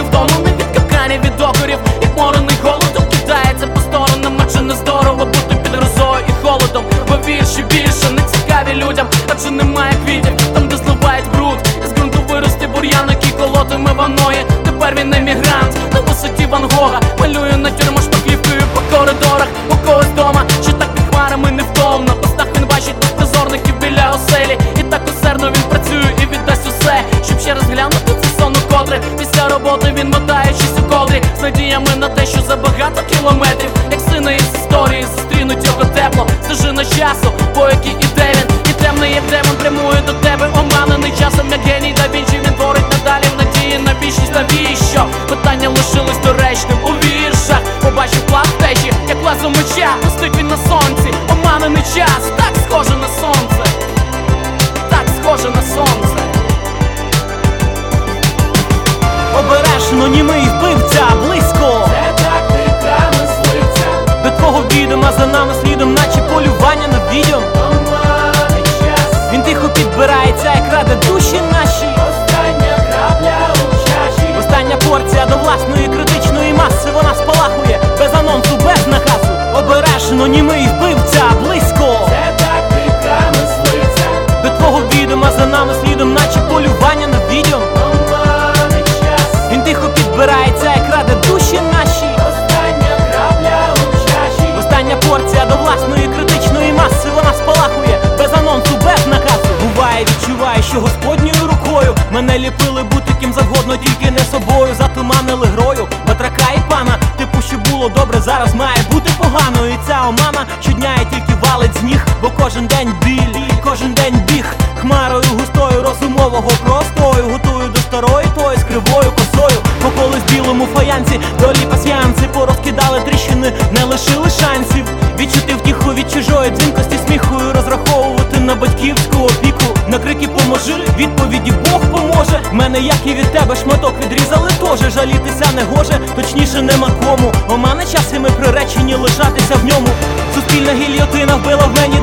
втому не від капканів, від докорів, як морений голодом кидається по сторонам, адже не здорово бути під грозою і холодом. Бо вірші більше не цікаві людям, адже немає квітів, там де зливають бруд. Із ґрунту виросте бур'ян, який колотиме ваної. Тепер він емігрант на висоті Ван Гога це котре Після роботи він мотаючись у кодрі З надіями на те, що за багато кілометрів Як сина із історії зустрінуть його тепло. Стежина часу, по якій іде він. І темний як демон прямує до тебе Оманений часом, як геній да Вінчі. Він творить надалі в надії на вічність. Навіщо? Питання лишилось доречним у віршах. Побачив план течі, як лезо меча. Пустить він на сонці, оманений час душі наші Остання крапля у чаші Остання порція до власної критичної маси вона спалахує без анонсу, без наказу. Обережно німий вбивця близько. Це тактика мислиця. До твого відома за нами слідом, наче полювання що господньою рукою мене ліпили бути ким завгодно, тільки не собою. Затуманили грою батрака і пана. Типу, що було добре, зараз має бути погано. І ця омана щодня і тільки валить з ніг, бо кожен день біль, кожен день біг. Хмарою густою розумового простою Готую до старої тої з кривою косою По колись білому фаянці долі пасіянці Порозкидали тріщини, не лишили шансів Відчути втіху від чужої дзвінкості сміхою Розраховувати на батьківську На крики поможи, відповіді Бог поможе. Мене, як і від тебе, шматок відрізали теж Жалітися не гоже, точніше нема кому. Омане час і ми приречені лишатися в ньому. Суспільна гільйотина вбила в мені